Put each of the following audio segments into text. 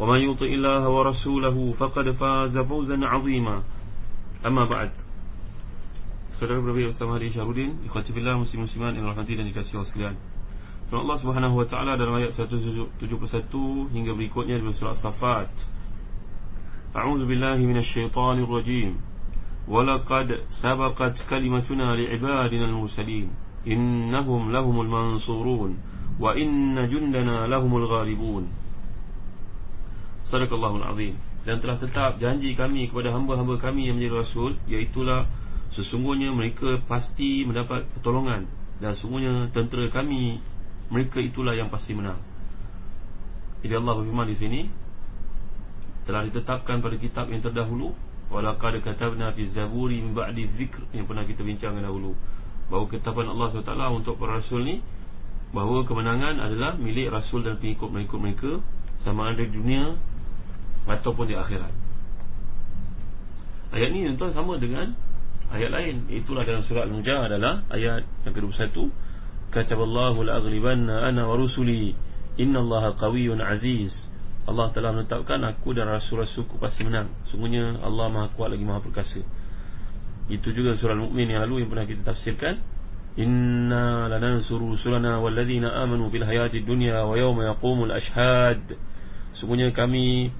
ومن يطع الله ورسوله فقد فاز فوزا عظيما أما بعد Saudara berbeza bersama hari Syahrudin Ikhwati Billah Muslim Musliman Yang rahmati dan dikasih Allah sekalian Surah Allah Subhanahu Wa Taala dalam ayat 171 hingga berikutnya dalam surah Safat A'udzu billahi minasyaitonir rajim Walaqad sabaqat kalimatuna li'ibadina al-mursalin innahum lahumul mansurun wa inna jundana lahumul ghalibun Sadaqallahul azim dan telah tetap janji kami kepada hamba-hamba kami yang menjadi rasul iaitulah sesungguhnya mereka pasti mendapat pertolongan dan sesungguhnya tentera kami mereka itulah yang pasti menang. Jadi Allah berfirman di sini telah ditetapkan pada kitab yang terdahulu walaqad katabna fi zaburi min ba'di dzikr yang pernah kita bincangkan dahulu bahawa ketetapan Allah SWT untuk para rasul ni bahawa kemenangan adalah milik rasul dan pengikut-pengikut mereka sama ada dunia ataupun di akhirat. Ayat ni tuan sama dengan ayat lain. Itulah dalam surah Al-Mujah adalah ayat yang ke-21. Kataballahu la'aghlibanna ana wa rusuli innallaha qawiyyun aziz. Allah telah menetapkan aku dan rasul-rasulku pasti menang. Sungguhnya Allah Maha kuat lagi Maha perkasa. Itu juga surah Al-Mu'min yang lalu yang pernah kita tafsirkan. Inna lanansuru rusulana walladzina amanu bil hayati dunya wa yawma yaqumul ashhad. Sungguhnya kami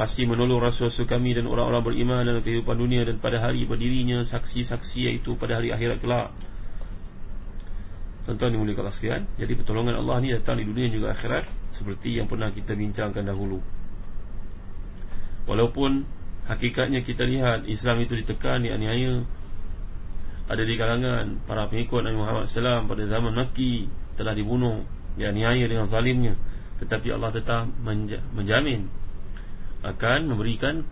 pasti menolong rasul-rasul kami dan orang-orang beriman dalam kehidupan dunia dan pada hari berdirinya saksi-saksi iaitu pada hari akhirat kelak. Tuan-tuan dimuliakan Allah sekalian. Jadi pertolongan Allah ni datang di dunia juga akhirat seperti yang pernah kita bincangkan dahulu. Walaupun hakikatnya kita lihat Islam itu ditekan, dianiaya ada di kalangan para pengikut Nabi Muhammad SAW pada zaman Makki telah dibunuh, dianiaya dengan zalimnya. Tetapi Allah tetap menjamin akan memberikan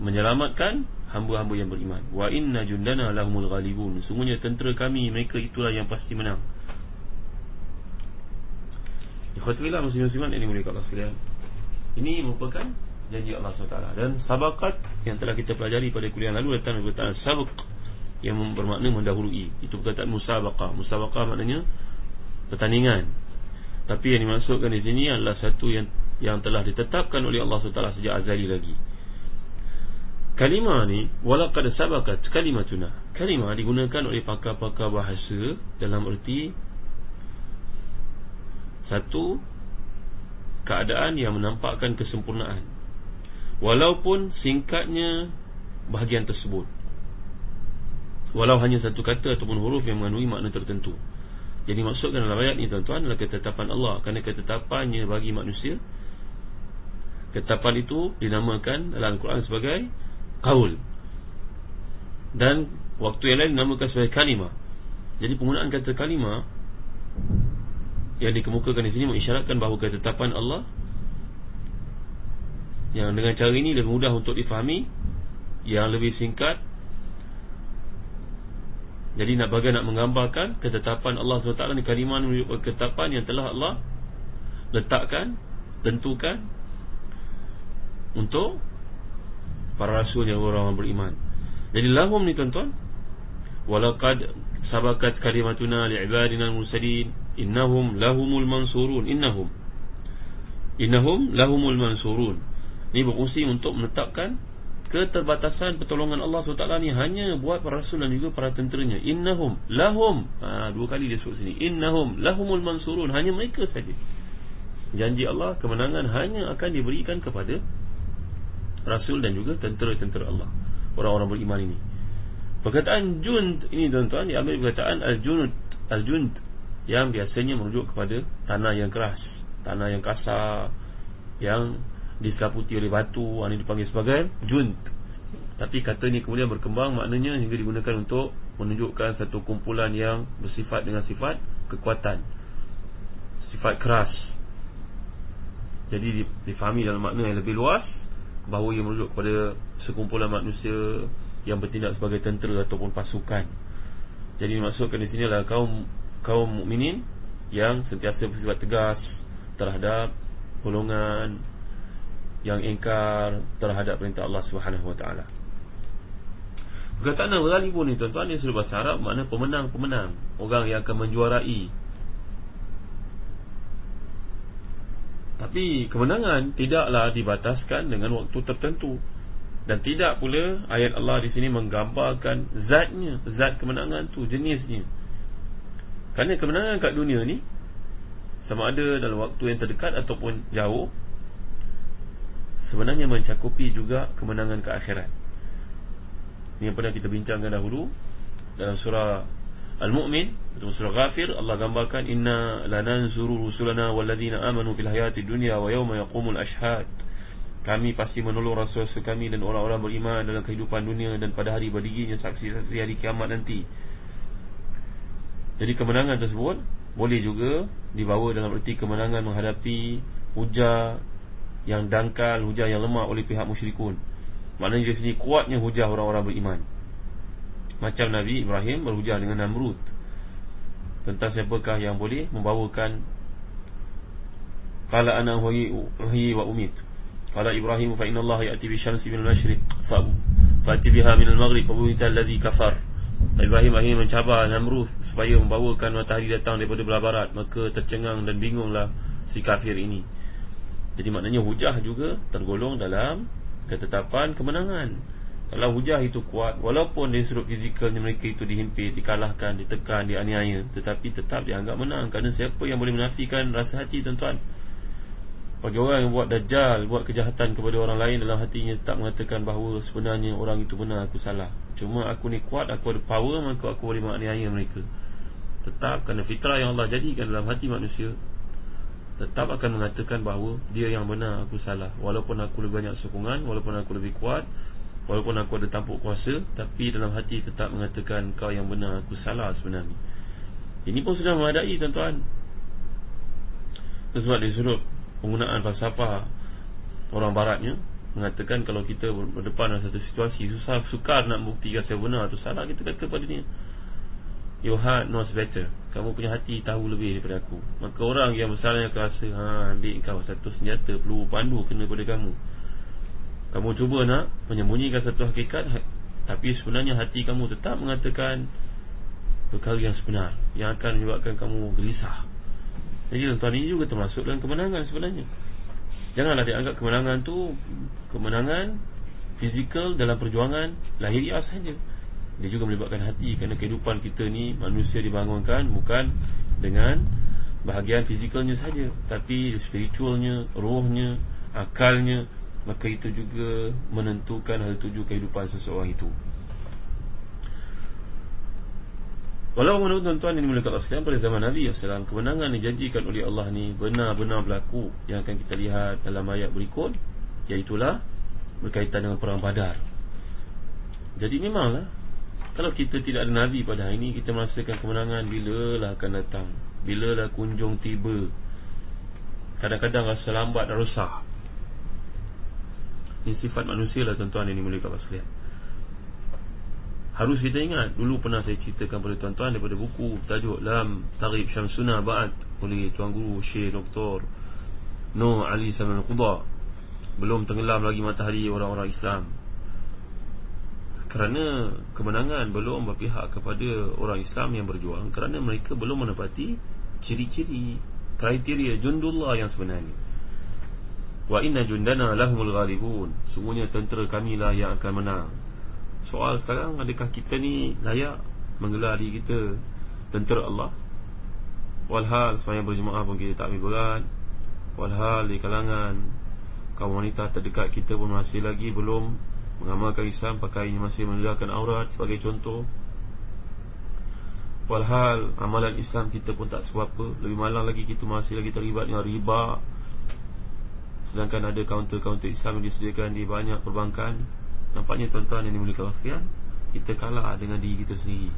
menyelamatkan hamba-hamba yang beriman. Wa inna jundana lahumul ghalibun. Sungguhnya tentera kami mereka itulah yang pasti menang. Ikhwatullah muslim-musliman ini mulia Allah sekalian. Ini merupakan janji Allah SWT dan sabakat yang telah kita pelajari pada kuliah lalu datang perkataan sabaq yang bermakna mendahului. Itu perkataan musabaqah. Musabaqah maknanya pertandingan. Tapi yang dimaksudkan di sini adalah satu yang yang telah ditetapkan oleh Allah SWT sejak azali lagi. Kalimah ni walaqad sabaqat kalimatuna. Kalimah digunakan oleh pakar-pakar bahasa dalam erti satu keadaan yang menampakkan kesempurnaan. Walaupun singkatnya bahagian tersebut. Walau hanya satu kata ataupun huruf yang mengandungi makna tertentu. Jadi maksudkan dalam ayat ini tuan-tuan adalah ketetapan Allah kerana ketetapannya bagi manusia Ketetapan itu dinamakan dalam Al-Quran sebagai Qaul. Dan waktu yang lain dinamakan sebagai kalimah Jadi penggunaan kata kalimah Yang dikemukakan di sini mengisyaratkan bahawa ketetapan Allah Yang dengan cara ini lebih mudah untuk difahami Yang lebih singkat. Jadi nak bagi nak menggambarkan ketetapan Allah SWT kalimah menunjukkan ketetapan yang telah Allah letakkan, tentukan untuk para rasul yang orang-orang beriman. Jadi lahum ni tuan-tuan walaqad sabakat kalimatuna li'ibadina al-mursalin innahum lahumul mansurun innahum innahum lahumul mansurun. Ini berfungsi untuk menetapkan keterbatasan pertolongan Allah SWT ni hanya buat para rasul dan juga para tenteranya. Innahum lahum. Ha, dua kali dia sebut sini. Innahum lahumul mansurun. Hanya mereka saja. Janji Allah kemenangan hanya akan diberikan kepada Rasul dan juga tentera-tentera Allah Orang-orang beriman ini Perkataan jund ini tuan-tuan diambil perkataan al-jund yang biasanya merujuk kepada tanah yang keras, tanah yang kasar yang disekaputi oleh batu, ini dipanggil sebagai jund. Tapi kata ini kemudian berkembang maknanya hingga digunakan untuk menunjukkan satu kumpulan yang bersifat dengan sifat kekuatan. Sifat keras. Jadi difahami dalam makna yang lebih luas bahawa ia merujuk kepada sekumpulan manusia yang bertindak sebagai tentera ataupun pasukan. Jadi dimaksudkan di sini adalah kaum kaum mukminin yang sentiasa bersifat tegas terhadap golongan yang ingkar terhadap perintah Allah Subhanahu Wa Taala. Perkataan al-ghalibun ni tuan-tuan Dia sudah bahasa Arab Makna pemenang-pemenang Orang yang akan menjuarai Tapi kemenangan Tidaklah dibataskan dengan waktu tertentu. Dan tidak pula Ayat Allah di sini menggambarkan Zatnya Zat kemenangan tu Jenisnya. Kerana kemenangan kat dunia ni Sama ada dalam waktu yang terdekat Ataupun jauh Sebenarnya mencakupi juga Kemenangan ke akhirat. Ini yang pernah kita bincangkan dahulu Dalam surah Al-Mu'min surah Ghafir Allah gambarkan Inna lananzuru rusulana Walladina amanu fil hayati dunia Wa yawma yaqumul ashad Kami pasti menolong rasul-rasul kami Dan orang-orang beriman dalam kehidupan dunia Dan pada hari berdirinya saksi-saksi hari kiamat nanti. Jadi kemenangan tersebut Boleh juga dibawa dalam erti kemenangan Menghadapi hujah Yang dangkal, hujah yang lemah oleh pihak musyrikun. Maknanya di sini kuatnya hujah orang-orang beriman Macam Nabi Ibrahim berhujah dengan Namrud. Tentang siapakah yang boleh membawakan Kala ana huyi wa umit. Kala Ibrahim fa Allah ya'ti bi syamsi min al-mashriq. Fa fa'ti biha min al-maghrib fa buhita alladhi kafar. Ibrahim akhirnya mencabar Namrud supaya membawakan matahari datang daripada belah barat. Maka tercengang dan bingunglah si kafir ini. Jadi maknanya hujah juga tergolong dalam ketetapan kemenangan kalau hujah itu kuat walaupun dari sudut fizikalnya mereka itu dihimpit dikalahkan ditekan dianiaya tetapi tetap dianggap menang kerana siapa yang boleh menafikan rasa hati tuan-tuan? Bagi orang yang buat dajjal buat kejahatan kepada orang lain dalam hatinya tak mengatakan bahawa sebenarnya orang itu benar aku salah. Cuma aku ni kuat aku ada power maka aku boleh menganiaya mereka. Tetap kerana fitrah yang Allah jadikan dalam hati manusia tetap akan mengatakan bahawa dia yang benar aku salah. Walaupun aku lebih banyak sokongan walaupun aku lebih kuat walaupun aku ada tampuk kuasa tapi dalam hati tetap mengatakan kau yang benar aku salah sebenarnya. Ini pun sudah memadai tuan-tuan. Sebab di sudut penggunaan falsafah orang baratnya mengatakan kalau kita berdepan dalam satu situasi susah sukar nak buktikan saya benar atau salah kita kata pada dia Your heart knows better. Kamu punya hati tahu lebih daripada aku. Maka orang yang besarnya akan rasa ha, Ambil kau satu senjata Peluru pandu kena pada kamu Kamu cuba nak menyembunyikan satu hakikat ha, Tapi sebenarnya hati kamu tetap mengatakan Perkara yang sebenar Yang akan menyebabkan kamu gelisah. Jadi tuan-tuan ini juga termasuk dalam kemenangan sebenarnya. Janganlah dianggap kemenangan tu Kemenangan Fizikal dalam perjuangan Lahiriah sahaja dia juga melibatkan hati kerana kehidupan kita ni manusia dibangunkan bukan dengan bahagian fizikalnya saja tapi spiritualnya rohnya akalnya maka itu juga menentukan hal tuju kehidupan seseorang itu. Walau menurut tuan-tuan ini mulai Allah sekalian pada zaman Nabi SAW Kemenangan yang dijanjikan oleh Allah ni benar-benar berlaku. Yang akan kita lihat dalam ayat berikut Iaitulah berkaitan dengan perang badar. Jadi memanglah kalau kita tidak ada Nabi pada hari ini Kita merasakan kemenangan Bila lah akan datang. Bila lah kunjung tiba. Kadang-kadang rasa lambat dan rosak Ini sifat manusia lah tuan-tuan Ini mulai kat pasal Harus kita ingat Dulu pernah saya ceritakan pada tuan-tuan Daripada buku tajuk Lam Tarib Syamsuna Ba'ad Oleh Tuan Guru Syekh Dr. No Ali Saman Quba Belum tenggelam lagi matahari orang-orang Islam. Kerana kemenangan belum berpihak kepada orang Islam yang berjuang kerana mereka belum menepati ciri-ciri kriteria jundullah yang sebenarnya wa inna jundana lahumul ghalibun. Semuanya tentera kami lah yang akan menang. Soal sekarang adakah kita ni layak menggelar diri kita tentera Allah? Walhal semayang berjemaah pun kita tak ambil berat. Walhal di kalangan kaum wanita terdekat kita pun masih lagi belum Mengamalkan Islam Pakainya masih menegakkan aurat Sebagai contoh. Walhal amalan Islam kita pun tak sebab apa Lebih malang lagi kita masih lagi terlibat dengan riba Sedangkan ada kaunter-kaunter Islam yang disediakan di banyak perbankan Nampaknya tuan-tuan yang dimulakan sekalian Kita kalah dengan diri kita sendiri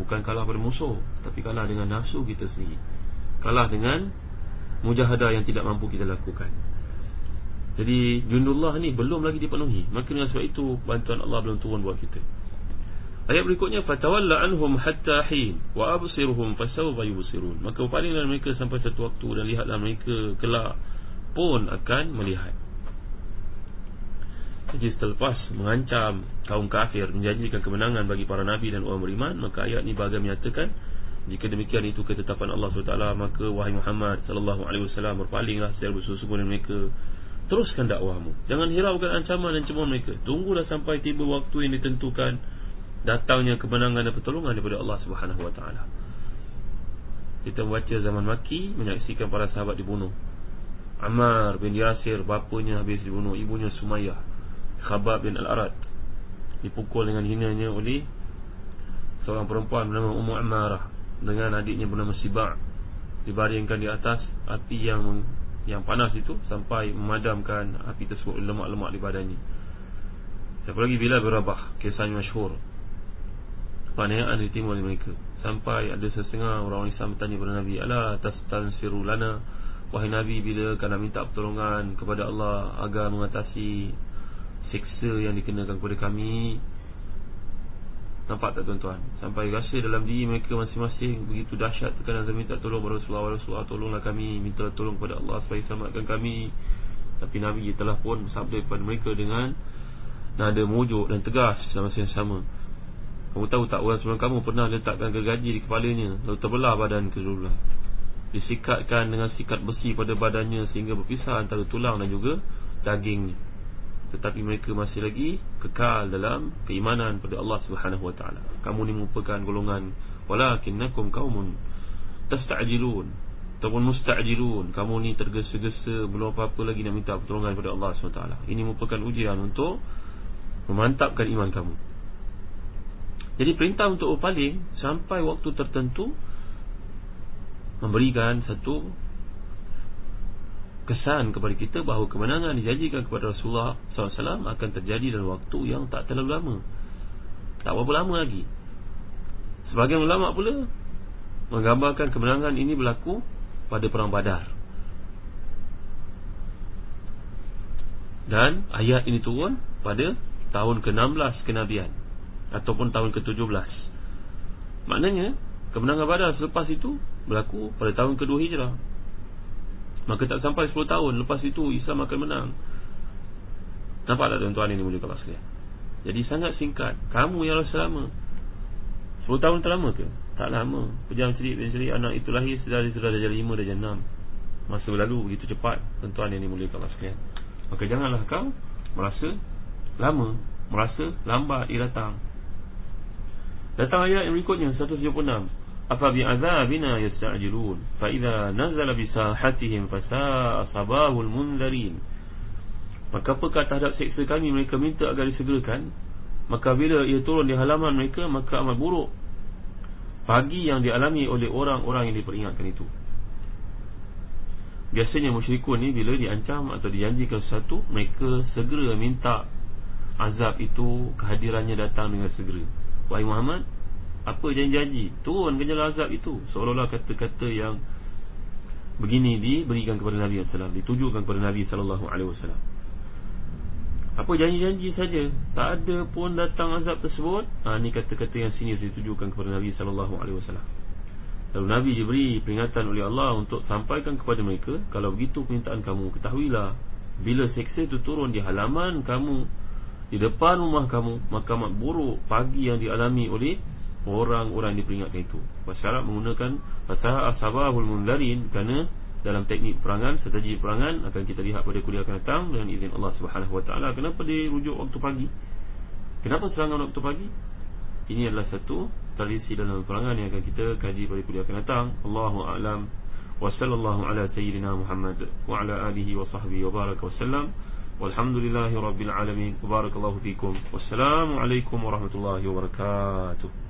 Bukan kalah pada musuh Tapi kalah dengan nafsu kita sendiri Kalah dengan Mujahadah yang tidak mampu kita lakukan jadi jundullah ni belum lagi dipenuhi. Maka dengan sebab itu bantuan Allah belum turun buat kita. Ayat berikutnya fatawalla anhum hatta hin wa absiruhum fasawfa yubsirun. Maka palinglah mereka sampai satu waktu dan lihatlah mereka kelak pun akan melihat. Jadi selepas mengancam kaum kafir menjanjikan kemenangan bagi para nabi dan orang beriman, maka ayat ini bahagian menyatakan jika demikian itu ketetapan Allah SWT maka wahai Muhammad sallallahu alaihi wasallam berpalinglah secara bersungguh-sungguh mereka Teruskan dakwahmu Jangan hiraukan ancaman dan cemooh mereka Tunggulah sampai tiba waktu yang ditentukan Datangnya kemenangan dan pertolongan daripada Allah Subhanahu Wa Taala. Kita membaca zaman maki Menyaksikan para sahabat dibunuh Ammar bin Yasir Bapanya habis dibunuh Ibunya Sumayyah Khabab bin Al-Arad Dipukul dengan hinanya oleh Seorang perempuan bernama Ummu Ammarah Dengan adiknya bernama Sibak Dibaringkan di atas Api yang yang panas itu sampai memadamkan api tersebut lemak-lemak di badannya. Siapa lagi bila berabah kisahnya masyhur. Penganiayaan ditimpa oleh mereka sampai ada sesetengah orang Islam bertanya kepada Nabi, "Ala tastansiru lana?" Wahai Nabi, bila kau nak minta pertolongan kepada Allah agar mengatasi seksa yang dikenakan kepada kami, Nampak tak tuan-tuan? Sampai rasa dalam diri mereka masing-masing Begitu dahsyat tekanan dan minta tolong kepada Rasulullah Rasulullah tolonglah kami Minta tolong kepada Allah supaya selamatkan kami. Tapi Nabi telah pun sabda kepada mereka dengan Nada mujuk dan tegas dalam masa yang sama. Kamu tahu tak orang sebelum kamu pernah letakkan gergaji di kepalanya Lalu terbelah badan kedua Disikatkan dengan sikat besi pada badannya Sehingga berpisah antara tulang dan juga dagingnya tetapi mereka masih lagi kekal dalam keimanan pada Allah Subhanahu wa. Kamu ni merupakan golongan walakinnakum qaumun tasta'jilun ataupun musta'jilun. Kamu ni tergesa-gesa belum apa-apa lagi nak minta pertolongan kepada Allah Subhanahu wa. Ini merupakan ujian untuk memantapkan iman kamu. Jadi perintah untuk berpaling sampai waktu tertentu memberikan satu kesan kepada kita bahawa kemenangan dijanjikan kepada Rasulullah SAW akan terjadi dalam waktu yang tak terlalu lama. Tak berapa lama lagi. Sebagian ulama pula menggambarkan kemenangan ini berlaku pada perang badar. Dan ayat ini turun pada tahun ke-16 kenabian ataupun tahun ke-17. Maknanya kemenangan badar selepas itu berlaku pada tahun ke-2 hijrah. Maka tak sampai 10 tahun Lepas itu Islam akan menang. Nampak tak tuan-tuan ini mulia kalau sekalian? Jadi sangat singkat. Kamu yang rasa lama 10 tahun terlama ke? Tak lama. Pejam cerit dan cerit. Anak itu lahir Sudah sudah dah jadi 5 dah jadi 6 Masa lalu begitu cepat Tuan-tuan yang mulia kalau sekalian. Maka janganlah kau Merasa Lama Merasa lambat dia datang. Datang ayat yang berikutnya 176 idza nazala bi sahatihim fa sa'a sabahul mundarin maka apakah terhadap seksa kami mereka minta agar disegerakan? Maka bila ia turun di halaman mereka maka amat buruk pagi yang dialami oleh orang-orang yang diperingatkan itu. Biasanya musyrikun ni bila diancam atau dijanjikan sesuatu mereka segera minta azab itu kehadirannya datang dengan segera. Wahai Muhammad apa janji-janji? Turun ke jalan azab itu. Seolah-olah kata-kata yang begini diberikan kepada Nabi SAW ditujukan kepada Nabi SAW apa janji-janji saja. Tak ada pun datang azab tersebut. Ha, ini kata-kata yang sini ditujukan kepada Nabi SAW lalu Nabi diberi peringatan oleh Allah untuk sampaikan kepada mereka kalau begitu permintaan kamu ketahuilah bila seksa itu turun di halaman kamu di depan rumah kamu maka buruk pagi yang dialami oleh orang-orang diperingatkan itu. Masyarakat menggunakan Fasaha ashabahul mundarin Kerana dalam teknik perangan Strategi perangan akan kita lihat pada kuliah akan datang Dengan izin Allah subhanahu Kenapa dia rujuk waktu pagi? Kenapa serangan waktu pagi? Ini adalah satu tradisi dalam perangan Yang akan kita kaji pada kuliah akan datang. Allahu a'lam. Wa sallallahu ala sayyidina Muhammad Wa ala alihi wa sahbihi wa baraka wa sallam. Walhamdulillahi Rabbil Alamin. Barakallahu fikum. Wassalamualaikum warahmatullahi wabarakatuh.